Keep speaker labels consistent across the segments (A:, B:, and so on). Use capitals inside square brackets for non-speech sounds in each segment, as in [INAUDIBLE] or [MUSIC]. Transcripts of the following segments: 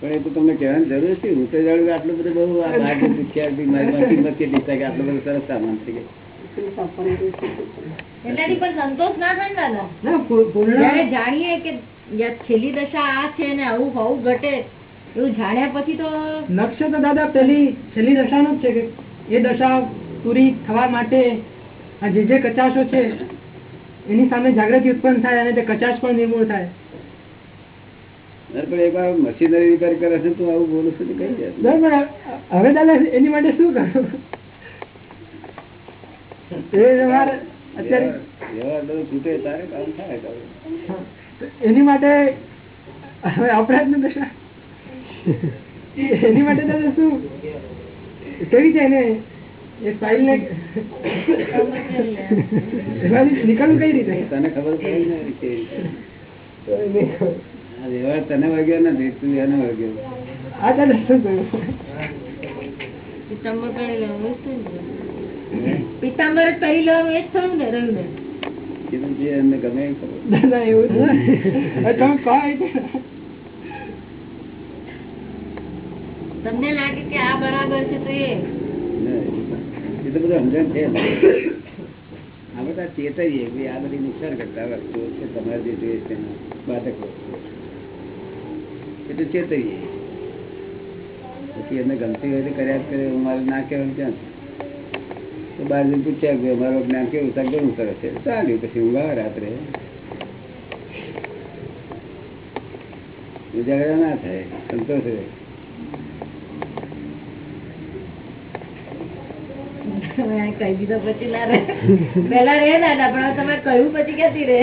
A: પણ એ તો તમને કહેવાની જરૂર છે હું તો જાણું કે આટલું બધું બહુ આ બહારથી પૂછ્યા બી મારી માં કિંમત કેટલી છે કે આટલો બધો સરસ સામાન છે કે?
B: એટલાથી પણ સંતોષ ના થાય દાદા? જાણીએ કે છેલ્લી દશા આ છે ને આવું હોવું ઘટે એવું જાણ્યા પછી તો
C: નક્ષ તો દાદા પેલી છેલ્લી દશાનું જ છે કે એ દશા પૂરી થવા માટે આ જે જે કચાશો છે એની સામે જાગૃતિ ઉત્પન્ન થાય અને તે કચાશ પણ નિર્મૂળ થાય.
A: પણ એક વાર મશીનરી રિપેર કરે છે તું આવું બોલું છું કઈ
C: બરાબર હવે દાદા એની માટે શું કરું? એની માટે હવે અપરાધનું દશા. એની માટે દાદા શું? કેવી છે એને? એ સ્ટાઇલ ને એમાંથી નીકળવું કઈ રીતે?
A: તને ખબર પડી ને રીતે? વ્યવહાર તને વાગ્યો નથી તું એને વાગ્યો.
C: આ તને શું કહ્યું?
B: પિત્તાંબર પહેરી લેવાનું એ જ થયું ને. પિત્તાંબર જ ને ને
A: એમને ગમે એ ખબર.
C: એવું તમે કહો એટલે.
B: તમને લાગે કે આ બરાબર છે તો એ.
A: એ તો એમને ગમતી હોય તો કર્યા કરે મારે ના કહેવાનું ક્યાં બાર જઈને પૂછ્યા કે મારું જ્ઞાન કેવું છે ઘણું સરસ છે? ચાલ્યું, પછી ઊંઘ રાત્રે. ઉજાગરા ના થાય, સંતોષ રહે.
B: તમે કહી દીધો પછી ના રે પેલા રે દાદા પણ તમે કહ્યું પછી ક્યાંથી રે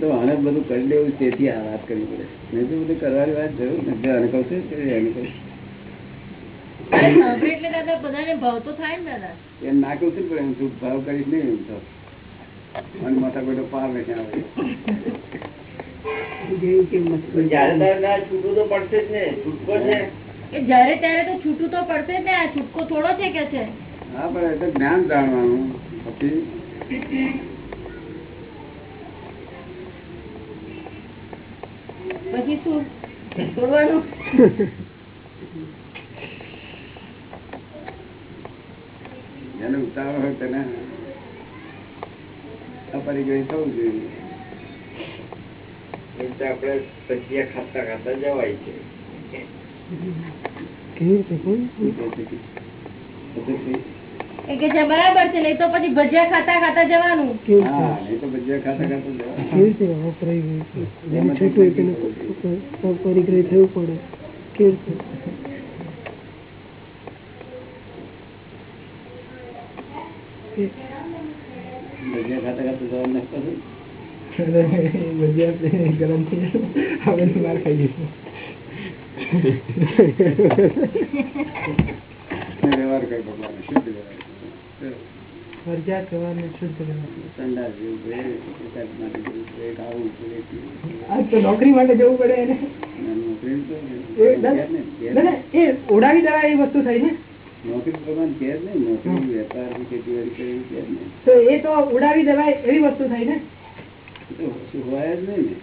A: તો આને બધું કરી લેવું તેથી આ વાત કરવી પડે. નહીં તો બધું કરવાની વાત જરૂર નથી. આને કહું છું એને કહું છું.
B: ભાવ
A: કરીશ નહીં તો. મને માથા મોટો પાર નથી આવે
B: જયારે ત્યારે તો છૂટું તો પડશે ને આ છૂટકો થોડો છે કે છે?
A: હા પણ એ તો જ્ઞાન જાણવાનું. પછી
B: પછી શું? છોડવાનું.
A: જેને ઉતાવળ હોય તેને અપરિગ્રહી થવું જોઈએ.
D: આપણે ભજીયા ખાતા ખાતા જવાય છે.
B: બરાબર છે નહીં તો પછી ભજીયા ખાતા ખાતા જવાનું.
A: ભજીયા ખાતા ખાતા
C: છૂટું પરિગ્રહ થવું પડે. કેવી રીતે?
A: ભજીયા ખાતા ખાતા જવાનું નથી પાછું?
C: ભજીયા ગરમ થઈ હવે માર ખાઈ જઈશું.
A: શુદ્ધ
C: તો નોકરી માટે જવું પડે એને. એ ઉડાવી દેવાય એ વસ્તુ થઈ ને.
A: નોકરી તો ભગવાન ઘેર નહીં નોકરી વેપાર ખેતીવાડી નહીં.
C: તો એ તો ઉડાવી દેવાય એવી વસ્તુ થઈ ને.
A: તો કશું હોય જ નહીં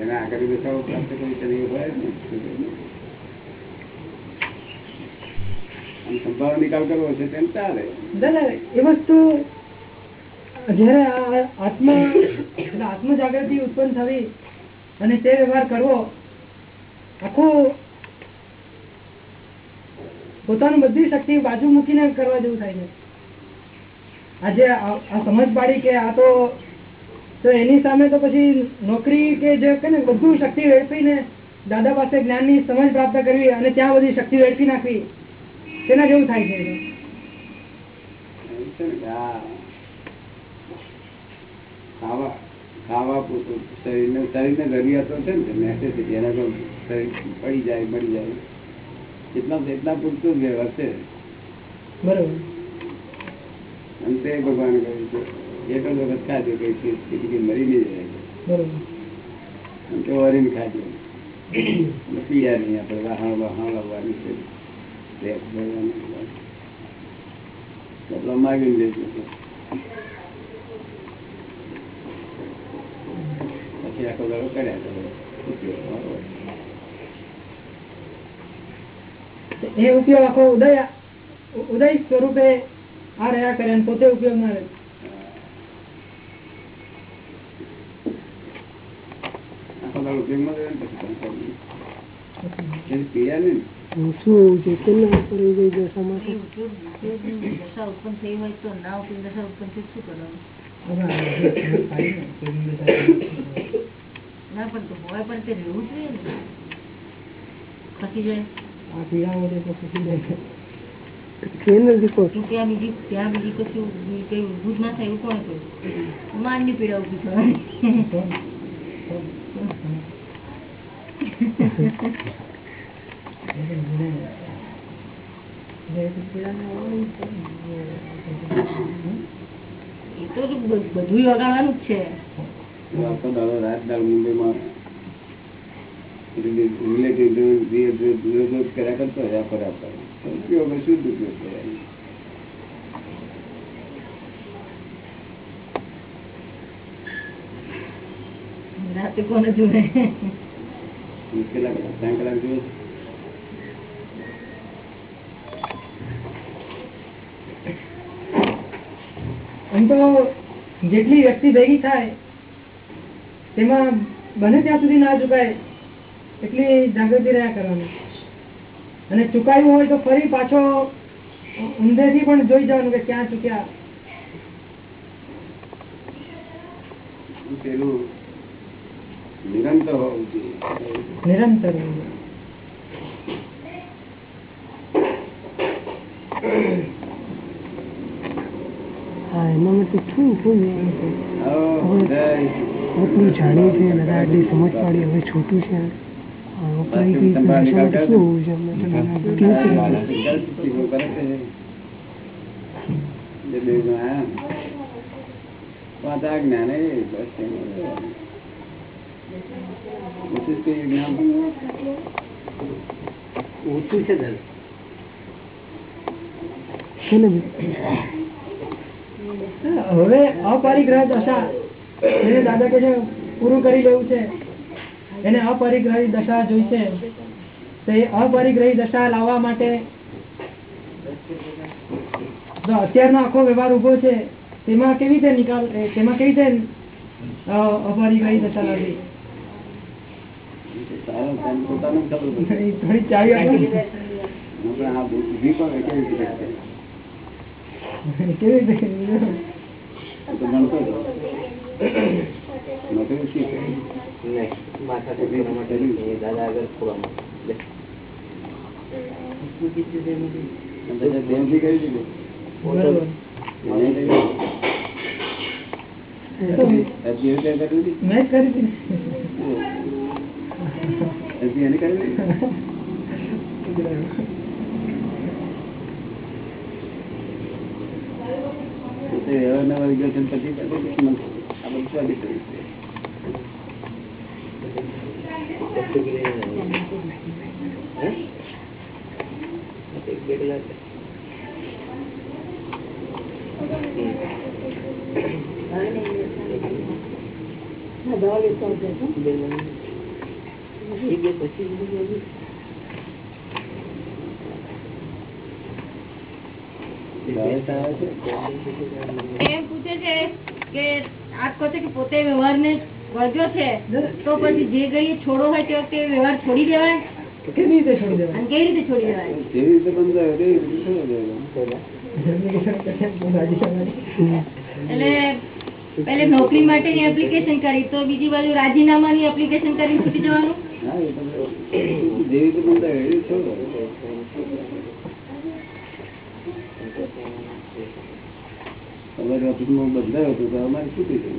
A: ને કરવો છે તેમ ચાલે
C: એ વસ્તુ જયારે આત્મ જાગૃતિ ઉત્પન્ન થવી અને તે વ્યવહાર કરવો, આખું પોતાનું બધી શક્તિ બાજુ મૂકીને કરવા જેવું થાય છે. આજે આ સમજ પાડી કે આ તો તો એની સામે તો પછી નોકરી કે જે કે બધું શક્તિ વેડફીને દાદા પાસે જ્ઞાનની સમજ પ્રાપ્ત કરવી અને ત્યાં બધી શક્તિ વેડફી નાખવી, તેના જેવું થાય છે
A: ખાવા ખાવા પૂરતું. શરીરને છે ને મેસેજ એના તો શરીર પડી જાય મળી જાય. એટલા એટલા પૂરતું જ વ્યવહાર છે?
C: બરોબર.
A: અને તે ભગવાને કહ્યું છે એક જ વખત ખાધું કઈ કે મરી નહીં જાય.
C: બરોબર.
A: તો વરીને ખાધું. નહીં આપણે વાહણ વાહણ લાવવાની છે. પછી આખો દાડો કર્યા કરે ઉપયોગ મારો.
C: એ ઉપયોગ આખો ઉદય ઉદય સ્વરૂપે આ રહ્યા કરે પોતે ઉપયોગ ના રહે
A: ના
B: પણ તો હોય પણ તે રહેવું જોઈએ ને. ખસી જાય. [LAUGHS] બધું વગાડવાનું જ છે.
A: આખો દાડો રાત દાડ મુંબઈમાં
C: એમ તો જેટલી વ્યક્તિ ભેગી થાય તેમાં બને ત્યાં સુધી ના ચુકાય એટલી જાગૃતિ રહ્યા કરવાની. અને ચુકાયું હોય તો ફરી પાછો ઊંધેથી પણ જોઈ જવાનું કે ક્યાં ચૂક્યા.
A: પેલું નિરંતર હોવું જોઈએ.
C: નિરંતર
E: શું શું
A: આવો, જય
E: જાણ્યું છે આટલી સમજ પાડી હવે છોટું છે.
A: ઓછું છે?
C: હવે અપરિગ્રહ દશા દાદા કે પૂરું કરી લેવું છે એને અપરિગ્રહી દશા જોઈશે તો એ અપરિગ્રહી દશા લાવવા માટે જો અત્યારનો આખો વ્યવહાર ઊભો છે, તેમાં કેવી રીતે નિકાલ તેમાં કેવી રીતે અપરિગ્રહી દશા
A: પણ કેવી રીતે?
C: કેવી રીતે
A: એ તો ભણતો જ હોય. નોકરી પછી કરી દીધું. નહીં? કર્યું નહીં? પોતે
B: એમ પૂછે છે કે આપ કહો છો કે પોતે વ્યવહારને વળગ્યો છે તો પછી જે ગઈ છોડો હોય તે વખતે વ્યવહાર છોડી દેવાય?
C: કેવી રીતે છોડી દેવાય?
B: કેવી રીતે છોડી દેવાય?
A: જેવી રીતે બંધાયો તેવી રીતે છોડી દેવાનો.
B: એટલે પેલે નોકરી માટેની એપ્લિકેશન કરી તો બીજી બાજુ રાજીનામાની એપ્લિકેશન કરી છૂટી જવાનું?
A: જેવી રીતે બંધાયો એવી રીતે છોડો. તમારી ઓફિસમાં બંધાયો હતો તો અમારે થઈ ગયું.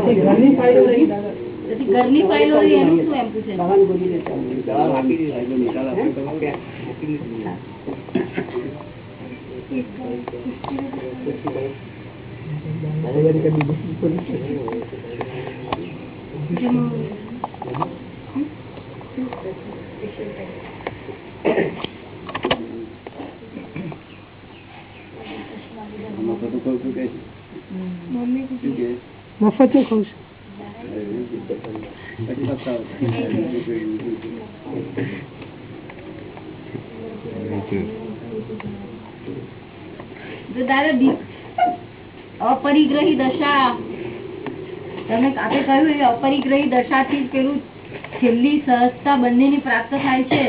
C: પછી ઘરની ફાઇલો રહી દાદા
B: પછી ઘરની ફાઇલો રહી એનું શું છે?
E: મફતનું ખાઉં છું.
B: અપરિગ્રહી દશા તમે આપે કહ્યું એ અપરિગ્રહી દશાથી જ પેલું છેલ્લી સહજતા બંનેની પ્રાપ્ત થાય છે.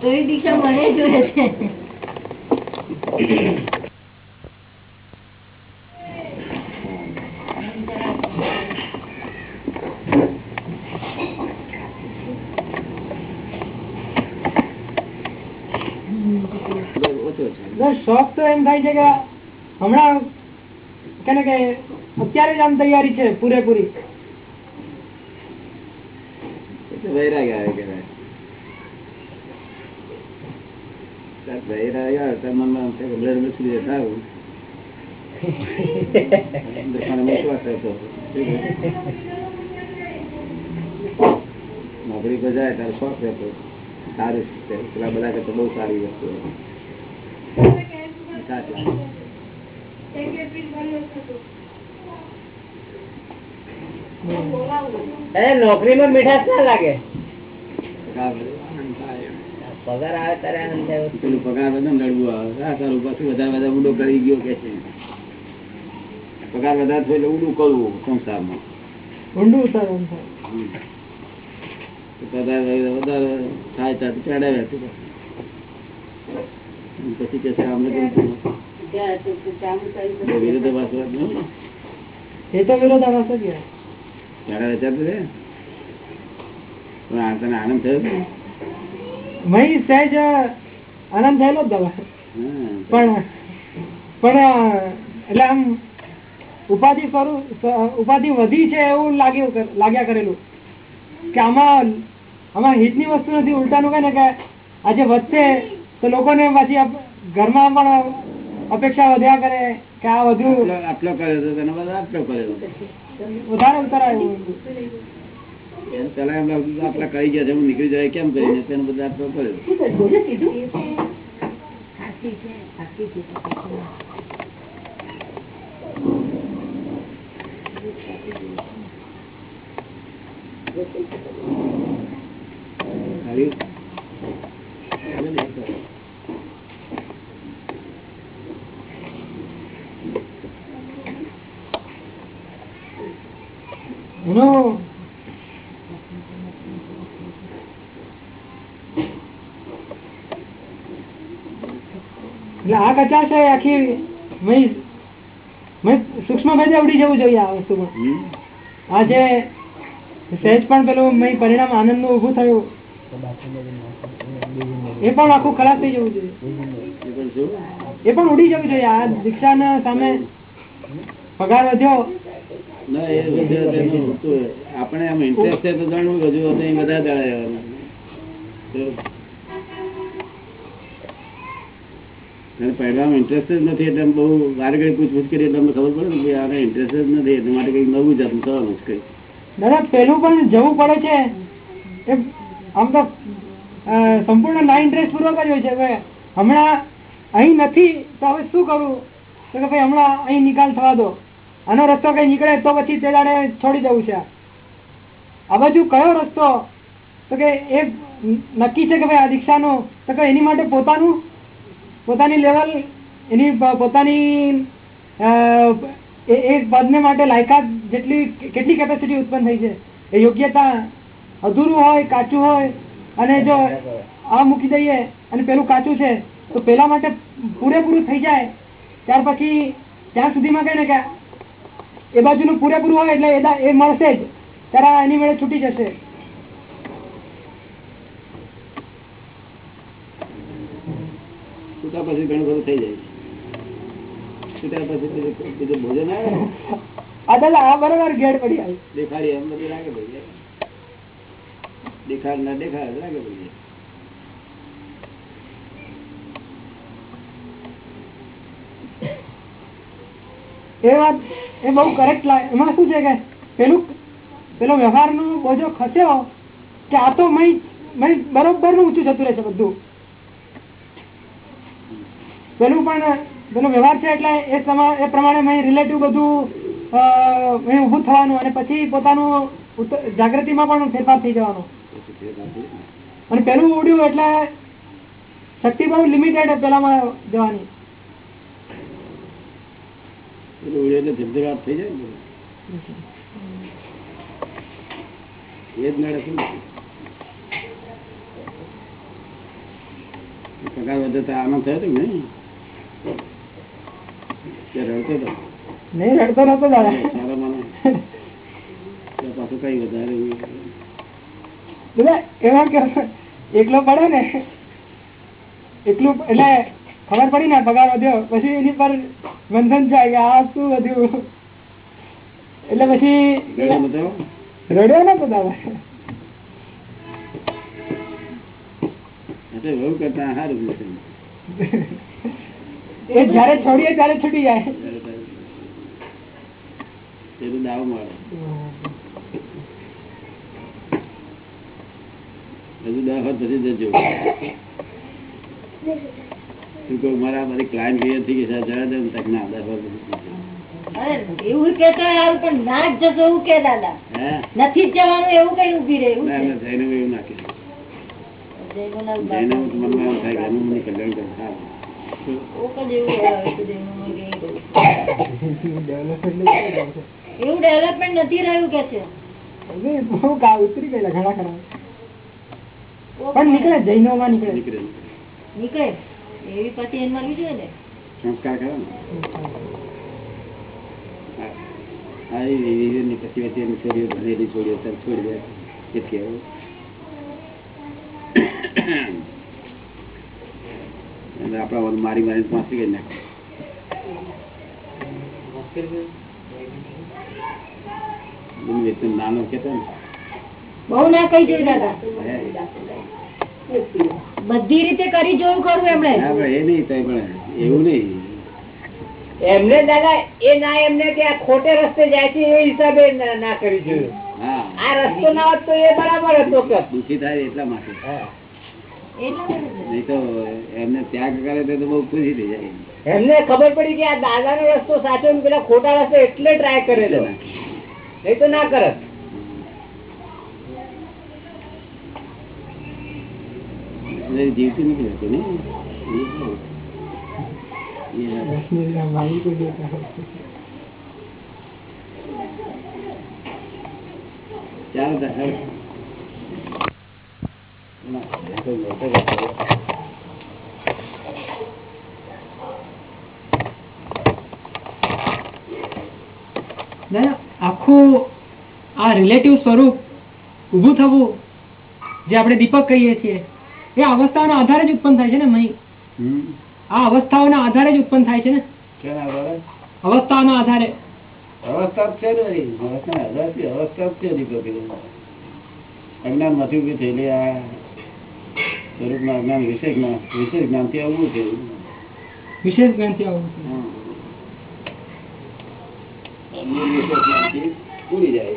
B: તો એ દીક્ષા મને જોઈએ છે.
C: બસ શોખ તો એમ થાય છે કે હમણાં કેને કે અત્યારે જ આમ તૈયારી છે પૂરેપૂરી.
A: વૈરાગ આવે કહેવાય મનમાં બ્લડ નોકરી પર જાય ત્યારે શોખ રહેતો સારું છે પેલા બધા કરતા બહુ સારી વસ્તુ
F: નોકરીમાં મીઠાશ ના લાગે.
A: પગાર
F: આવે ત્યારે આનંદ થાય
A: પેલું પગાર વધે ને આવે. આ તારું પાછું વધારે વધારે ઉડો કરી ગયો કે છે. પગાર વધારે થયો એટલે ઉડું કરવું સંસારમાં.
C: ઊંડું
A: પગાર વધારે થાય પછી કે છે વિરોધાભાસ વાત નહીં.
C: એ તો વિરોધાભાસ જ કહેવાય.
A: ત્યારે વિચારતું પણ આ તને આનંદ થયો?
C: મહી સહેજ આનંદ થયેલો જ
A: દવા.
C: પણ પણ એટલે આમ ઉપાધિ સ્વરૂપ ઉપાધિ વધી છે એવું લાગ્યું લાગ્યા કરેલું. કે આમાં આમાં હિતની વસ્તુ નથી ઉલટાનું કહે ને કે આજે વધશે તો લોકોને પાછી ઘરમાં પણ અપેક્ષા વધ્યા કરે કે આ વધુ
A: આટલો કર્યો હતો તને બધા આટલો કર્યો.
C: વધારે ઉતરાય.
A: પેલા એમ લાગતું હતું કઈ ગયા છે હું નીકળી જાય કેમ કરીને તેને બધા આટલો કર્યો આવ્યું?
C: એનો એટલે આ કચાશ આખી સૂક્ષ્મ ભેદે ઉડી જવું જોઈએ આ વસ્તુમાં.
A: હમ?
C: આ જે સહેજ પણ પેલું મય પરિણામ આનંદનું ઉભું થયું એ પણ આખું ખરાબ થઈ જવું જોઈએ.
A: એ પણ
C: ઉડી જવું જોઈએ. આ દીક્ષા સામે પગાર વધ્યો.
A: આપણે આમ ઇન્ટરેસ્ટ તો જાણવું બધું વધારે દાડા પહેલામાં ઇન્ટરેસ્ટ જ નથી એટલે બહુ વારે ઘડી પૂછપૂછ કરી એટલે ખબર પડે ને ભાઈ આને ઇન્ટરેસ્ટ જ નથી એટલા માટે કંઈક નવું જાતનું થવાનું છે કંઈક.
C: દાદા પેલું પણ જવું પડે છે. આમ તો સંપૂર્ણ ના ઇન્ટરેસ્ટ પૂર્વક જ હોય છે. કે હમણાં અહીં નથી, તો હવે શું કરવું તો કે ભાઈ, હમણાં અહીં નિકાલ થવા દો. આનો રસ્તો કઈ નીકળે તો પછી તે દાડે છોડી દેવું છે. આ બાજુ કયો રસ્તો? તો કે એ નક્કી છે કે ભાઈ આ દીક્ષાનો તો કે એની માટે પોતાનું પોતાની લેવલ એની પોતાની એ પદને માટે લાયકાત જેટલી કેટલી કેપેસિટી ઉત્પન્ન થઈ છે, એ યોગ્યતા અધૂરું હોય, કાચું હોય, અને જો આ મૂકી દઈએ અને પેલું કાચું છે, તો પેલા માટે પૂરેપૂરું થઈ જાય. ત્યાર પછી, ત્યાં સુધીમાં કઈ ને કે, એ બાજુનું પૂરેપૂરું હોય એટલે એ મળશે જ. ત્યારે એની મેળે છૂટી જશે.
A: છૂટા પછી ઘણું બધું થઈ જાય. પછી બીજું- ભોજન આવે
C: ઘેડ પડી આવે.
A: દેખાડી એમ બધું લાગે ભાઈ દેખાડ ના દેખાડ લાગે પછી
C: એ વાત એ બહુ કરેક્ટ લાગે એમાં શું છે કે પેલું પેલો વ્યવહારનો બોજો ખસ્યો કે આ તો મય મય બરોબરનું ઊંચું જતું રહેશે બધું. પેલું પણ પેલો વ્યવહાર છે એટલે એ એ પ્રમાણે રિલેટિવ બધું અ, ઊભું થવાનું અને પછી પોતાનું જાગૃતિમાં પણ ફેરફાર થઈ જવાનો. અને પેલું ઉડ્યું એટલે શક્તિ બહુ લિમિટેડ પેલામાં જવાની.
A: થઈ જાય એ જ પગાર આનંદ થયો હતો નહીં રડતો
C: નતો
A: પાછું કઈ વધારે એવું.
C: કે એકલો પડે ને એટલું એટલે ખબર પડી ને પગાર વધ્યો. પછી એની પર બંધન થાય કે આ શું વધ્યું એટલે પછી
A: રડ્યો ને તો. બહુ કરતા હાર છે.
C: એ જયારે છોડીએ ત્યારે છૂટી જાય.
A: પેલું દાવ મળે. હજુ દસ વખત પછી જજો. તું કહું મારા બધી ક્લાયન્ટ ગઈ હતી કે સાહેબ દે તક ના દસ પછી
B: એવું કેતા પણ ના જ જશો એવું કે દાદા. નથી જવાનું એવું કઈ ઊભી રહે એવું
A: ના
B: છે?
A: ના જઈને એવું નાખી જઈને મનમાં એમ થાય કે આનું મને કલ્યાણ કરે સારું
B: કોક જ એવું આવે છે જૈનોમાં કે એવું ડેવલપમેન્ટ નથી રહ્યું કે છે
C: ઉતરી ગયેલા ઘણા ખરા પણ નીકળે જૈનો માં નીકળે.
A: નીકળે
B: નીકળે. એવી પછી એને મળવી જોઈએ ને?
A: સંસ્કાર ખરા ને? એ પછી વચ્ચે છોડીઓ ભણેલી છોડીઓ છોડી દે એ અને આપણા વાળું મારી મારીને પાંચી ગઈ નાખે નાનો કેતો ને.
B: બહુ ના કઈ જોયું દાદા. બધી રીતે કરી જોયું ખરું એમણે.
A: એ નહીં એવું નહીં.
F: એમને દાદા એ ના એમને કે ખોટે રસ્તે જાય છે એ હિસાબે ના ના કરી જોયું.
A: હા.
F: આ રસ્તો ના હોત તો એ બરાબર હતો કે.
A: દુઃખી થાય એટલા માટે. એમને ત્યાગ કરે તો તો બહુ ખુશી થઈ જાય.
F: એમને ખબર પડી કે આ દાદાનો રસ્તો સાચો ને પેલા ખોટા રસ્તો એટલે ટ્રાય કરેલો. નહીં તો ના
A: એટલે જીવતું નથી ને. ચાલો તો હવે. ના, એ તો મોટો જ હતો.
C: દાદા આખું આ રિલેટિવ સ્વરૂપ ઊભું થવું જે આપણે દીપક કહીએ છીએ એ અવસ્થાઓના આધારે જ ઉત્પન્ન થાય છે ને મહી. આ અવસ્થાઓના આધારે જ ઉત્પન્ન થાય છે ને
A: અવસ્થાના આધારે? અવસ્થા છે ને અવસ્થા છે દીપક અજ્ઞાનમાંથી ઊભી થયેલી આ સ્વરૂપના જ્ઞાન વિશે જ્ઞાન વિશેષ જ્ઞાનથી આવવું છે.
C: વિશેષ જ્ઞાનથી આવવું છે.
A: જાય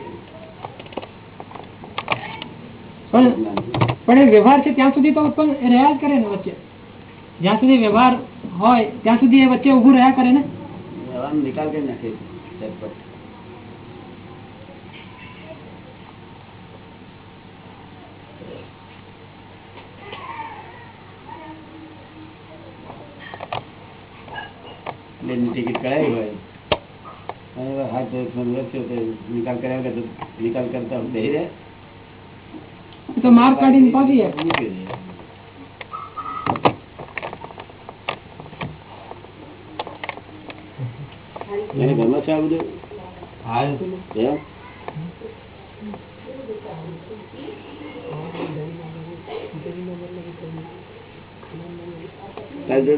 C: પણ એ વ્યવહાર છે ત્યાં સુધી તો ઉત્પન્ન રહ્યા જ કરે ને વચ્ચે. જ્યાં સુધી વ્યવહાર હોય ત્યાં સુધી એ વચ્ચે ઊભું રહ્યા કરે ને?
A: વ્યવહારનો નિકાલ કરી નાખે ઝટપટ. પ્લેનની ટિકિટ કરાવી હોય અને તો નિકાલ કર્યા તો નિકાલ કરતા બેસી રહે.
C: તો માર કાઢીને પાછી જાય
A: નીકળી એને ઘરમાં છે આ બધું? એમ?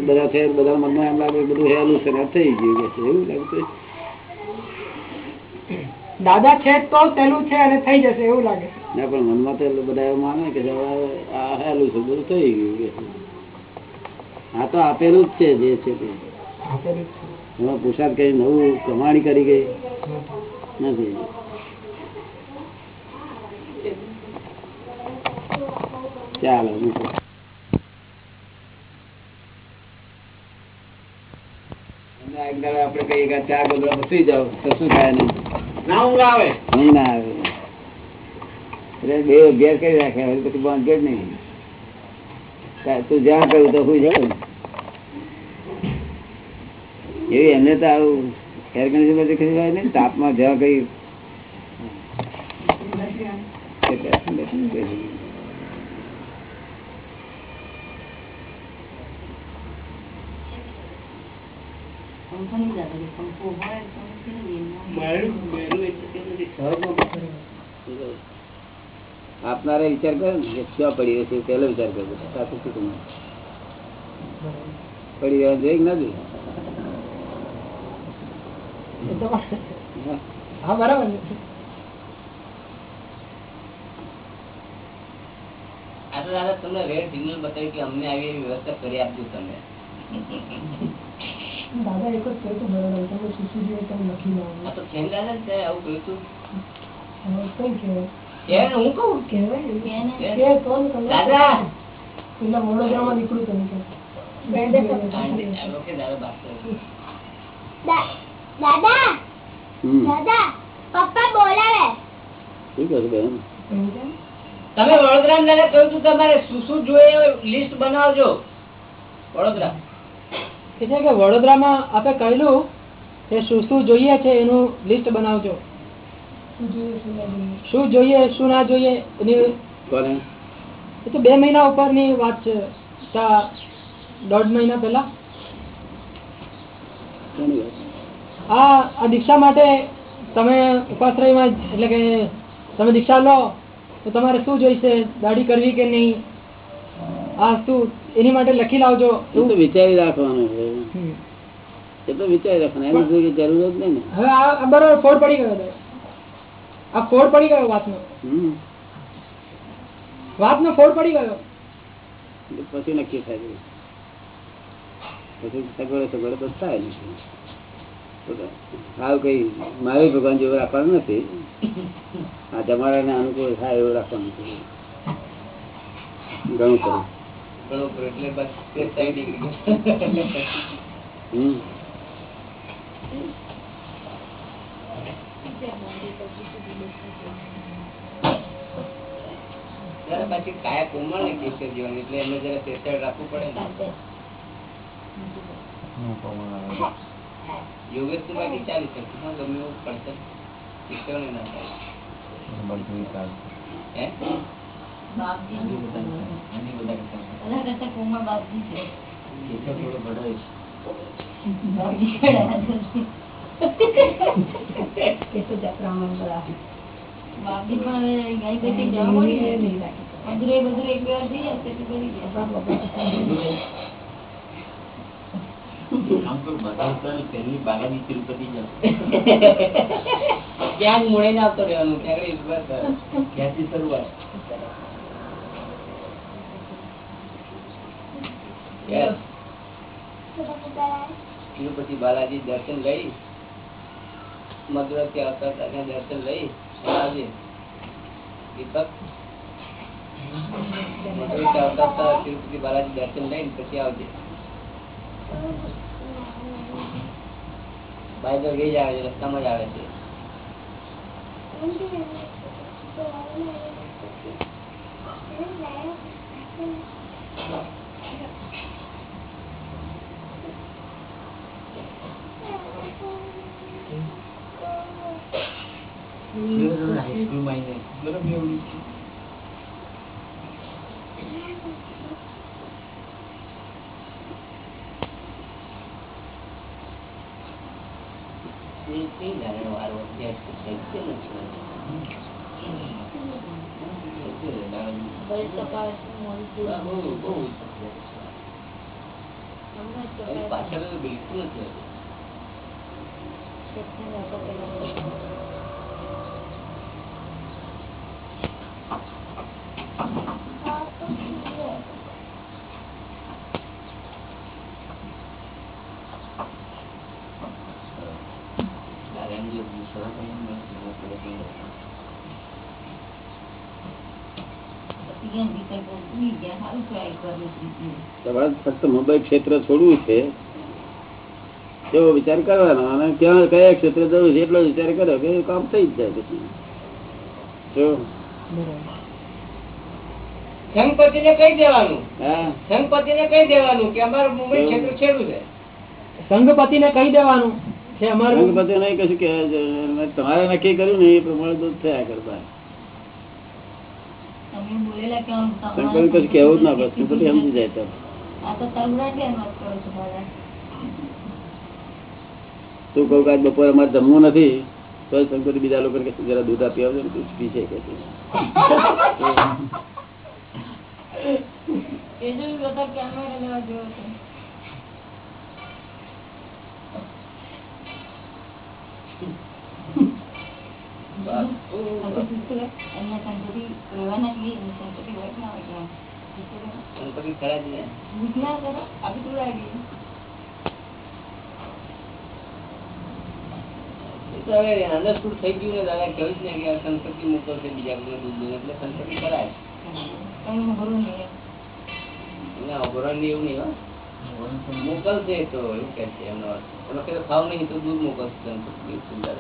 A: બધા છે બધા મનમાં એમ લાગે બધું હેલું છે ને થઈ ગયું છે. એવું લાગતું
C: દાદા છે તો સહેલું છે અને થઈ જશે એવું લાગે
A: ના પણ મનમાં તો બધા એવું માને કે આ હેલું છે બધું થઈ ગયું આ તો આપેલું જ છે જે છે તે. એમાં પુરસાદ કઈ નવું કમાણી કરી ગઈ. નથી. ચાલો મૂકો. આપડે ચાર આપણે કહીએ કે ચા ગોદડા બસી જાઓ તો શું થાય નહીં?
F: ના ઊંઘ આવે?
A: નહીં ના આવે. એટલે બે અભ્યાસ કરી રાખ્યા હવે પછી બંધ જ નહીં. તું જ્યાં કહ્યું તો હું જાઉં એવી એમને તો આવું એર કન્ડિશન બધી ખરી હોય ને તાપમાં જ્યાં કઈ
B: પંખો જતો રે. પંખો હોય તો ને.
A: આપનારે વિચાર કરો ને કે ક્યાં પડી રહેશે પેલો વિચાર કરજો સાચું શું તમે પડી રહ્યા જોઈએ કે ના જોઈએ હા.
C: બરાબર છે
G: આ તો દાદા તમને રેડ સિગ્નલ બતાવ્યું કે અમને આવી એવી વ્યવસ્થા કરી આપજો તમે
E: દાદા એક જ કહેતું બરાબર તમે જોઈએ તમે લખી
G: આ તો ખેલ જ આવું કહ્યું તું
E: કઈ કહેવાય?
G: હું કહું?
E: કહેવાય
B: કે ને
G: કે
E: કે તો ને કલાક
G: દાદા!
E: પેલા વડોદરામાં કે
G: દાદા
H: દાદા પપ્પા બોલાવે?
G: તમે વડોદરા કહ્યું તમારે શું શું જોઈએ લિસ્ટ બનાવજો. વડોદરા.
C: કે છે કે વડોદરામાં આપે કહેલું કે શું શું જોઈએ છે એનું લિસ્ટ બનાવજો.
E: શું જોઈએ શું ના જોઈએ?
C: શું જોઈએ શું ના જોઈએ એની એ તો બે મહિના ઉપરની વાત છે. દોઢ મહિના પહેલા. આ આ દીક્ષા માટે તમે ઉપાશ્રયમાં એટલે કે તમે દીક્ષા લો તો તમારે શું જોઈશે? દાઢી કરવી કે નહીં? આ શું એની માટે લખી લાવજો.
A: એ તો વિચારી રાખવાનું છે. એ તો વિચારી રાખવાનું એની જરૂર જ નહીં ને.
C: હવે આ બરોબર ફોડ પડી ગયો. આ ફોડ પડી ગયો વાતનો. વાતનો ફોડ પડી ગયો.
A: પછી નક્કી થાય પછી સગવડે સગવડે તો થાય તો કઈ મારે ભગવાન જેવું રાખવાનું નથી. આ તમારાને અનુકૂળ થાય એવું રાખવાનું છે. ઘણું ખરું.
G: ખરું. એટલે બસ તે સાઈડ નીકળી. પાછી કાયા કોમળ ને કેસર જીવન એટલે એમને જરા શેષાડ રાખવું પડે ને. યોગેશ તું બાકી ચાલી શકે હા ગમે એવું પડશે? શિક્ષણ ના થાય. હે?
B: જવા મળી
G: આવતો રહેવાનું ક્યાંક શરૂઆત? તિરુપતિ બાલાજી? દર્શન લઈ મધુરાથી આવતા હતા ત્યાં દર્શન લઈ આવજે દીપક. મધુરાથી આવતા હતા તિરુપતિ બાલાજી દર્શન લઈને પછી આવજે. બાય તો વે જ આવે છે. રસ્તામાં જ આવે છે Thank આવીને બરાબર એવું એ કઈ નારાયણ વાળો અભ્યાસ છે કે નથી?
B: બસ સકાળે મોડું
G: આ બહુ બહુ
B: હમણાં જ
G: એની
B: સકાળે
G: પાછળ તો બિલકુલ નથી હોતી.
B: સત્સંગ હતો પેલા
A: ફક્ત મુંબઈ ક્ષેત્ર છોડવું છે. એવો વિચાર કરવાનો અને ક્યાં કયા ક્ષેત્ર જવું છે એટલો વિચાર કર્યો કે કામ થઈ જ જાય પછી.
G: સંઘપતિ ને કહી દેવાનું. સંઘપતિ ને કહી દેવાનું કે અમારું મુંબઈ ક્ષેત્ર છેડું છે.
C: સંઘપતિ ને કહી દેવાનું કે અમારું
A: રંગપતિ નહીં કશું કે તમારે નક્કી કર્યું ને એ પ્રમાણે દૂધ થયા કરતા
B: તમે બોલેલા કે આમ
A: સંકલ્પ કશું કહેવું જ ના પડે. સંકલ્પ સમજી જાય તો.
B: આ તો તલવાટ કેમ વાત કરો છો દાદા.
A: તું કહું કે બપોરે અમારે જમવું નથી. તો શંકર બીજા લોકો કે જરા દૂધ આપી આવજો ને દૂધ પીશે કે છે.
B: એ જો બધા કેમેરા લેવા જેવો છે આ તો પૂછતું હોય, અહીંયા સંતતિ રહેવાના છીએ, અને સંતતિ વર્ગ ના હોય ત્યાં. પૂછતું હોય,
G: સંઘપતિ ખરા જ ને
B: ભૂખ ના કરો, આપી તો લાગી.
G: એ તો હવે થઈ ગયું ને દાદા કહ્યું જ ને કે આ મોકલશે બીજા કોઈ દૂધ દૂધ એટલે સંપત્તિ કરાય
B: કઈ ખબરું નહીં.
G: એવું નહીં હો મોકલશે તો એવું કે છે એમનો એનો કે ખાવ નહીં તો દૂધ મોકલશે સંપત્તિ ચિંતા.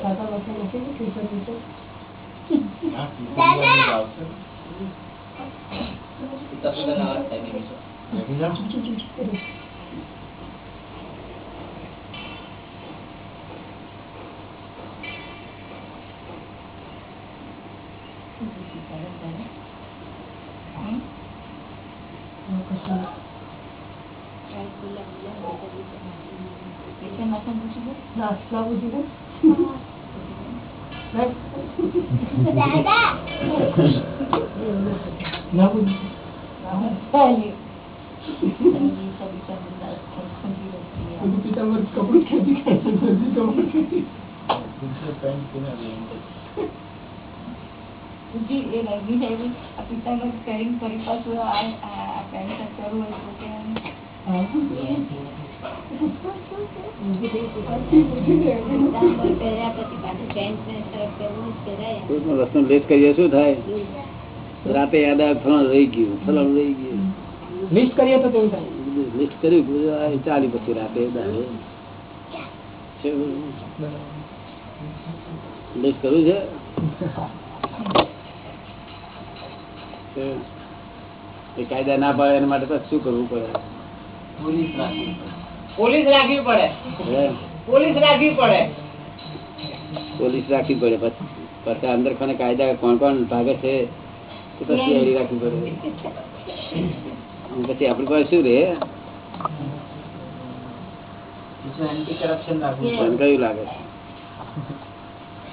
G: પિતા પિતાના અવાજ થાય બીજું શું?
B: પૈસા નાખવાનું પૂછી લો.
H: દાદા
B: સંગીત, સંગીત, સંગીત, સંગીત. જી, એ લાગી જાય એવું. આ પિતાંબર કરીને ફરી પાછું આ- આ- આ પેન્ટ શર્ટ કરવું હોય તો કે પિતાંબર પહેર્યા પછી પાછું પેન્ટ ને શર્ટ કરવું જ પહેરાય.
A: કોઈકનો રસનો લેટ કરીએ શું થાય? રાતે યાદ આવે ફલાણું રહી ગયું રહી ગયું.
C: લિસ્ટ કરીએ તો કેવું થાય?
A: લિસ્ટ કર્યું ચાલી પછી રાતે લિસ્ટ કર્યું છે? એ કાયદા ના પાડે એના માટે શું કરવું પડે.
G: પોલીસ રાખવી પડે. પોલીસ રાખવી પડે. પોલીસ રાખવી પડે
A: પછી અંદર ખાને કાયદા કોણ કોણ ભાગે છે તો પછી એડી રાખવી પડે. પછી આપણી પાસે શું રે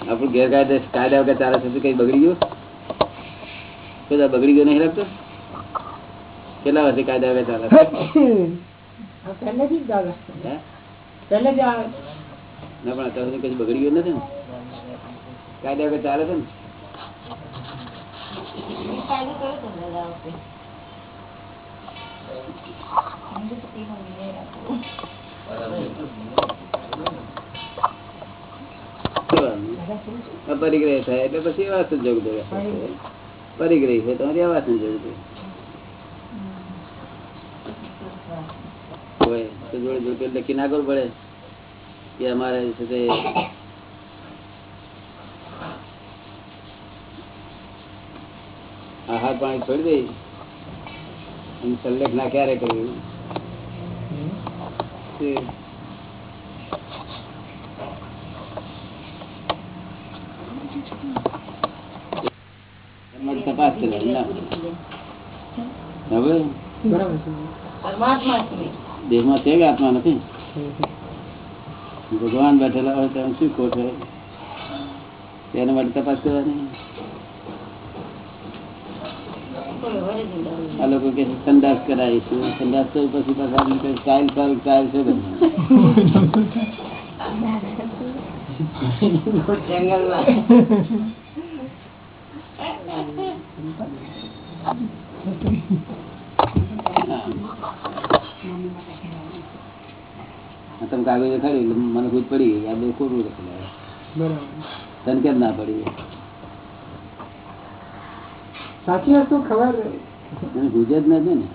A: આપણું ગેરકાયદે કાયદા વગર ચાલે છે કઈ બગડી ગયું? બધા બગડી ગયો નહીં લાગતો? કેટલા વર્ષે કાયદા વગર ચાલે? [LAUGHS]
C: પહેલેથી જ દાદા
A: હે?
C: પહેલેથી આ
A: ના પણ અત્યાર સુધી કઈ બગડી ગયું નથી ને? કાયદા વગર ચાલે છે ને? પરિગ્રહ થાય એટલે પછી એવા સંજોગ પરિગ્રહ છે તમારી આવા સંજોગ જોડે હોય, તો જોડે જોડે લખી ના કરવું પડે કે અમારે છે તે આહાર પાણી છોડી દઈ, અને સલ્લેખ ના ક્યારે કરવું તપાસ કરવાની હવે?
B: પરમાત્મા.
A: દેહમાં છે કે આત્મા નથી ભગવાન બેઠેલા હોય તો શું ખોટ હોય તેના માટે તપાસ કરવાની. આ લોકો કે સંદાસ કરાવીશું સંદાસ તો પછી પાછા આપણે કહીએ ચાઇલ્ડ છે
G: જંગલમાં
A: આ તમે કાગળ દેખાડ્યું મને ખુદ પડી ગઈ આ બધું ખોટું લખેલું
C: બરાબર.
A: તને કેમ ના પડી?
C: સાચી વાત તો ખબર
A: ગુજરાત ગુજે જ નથી ને.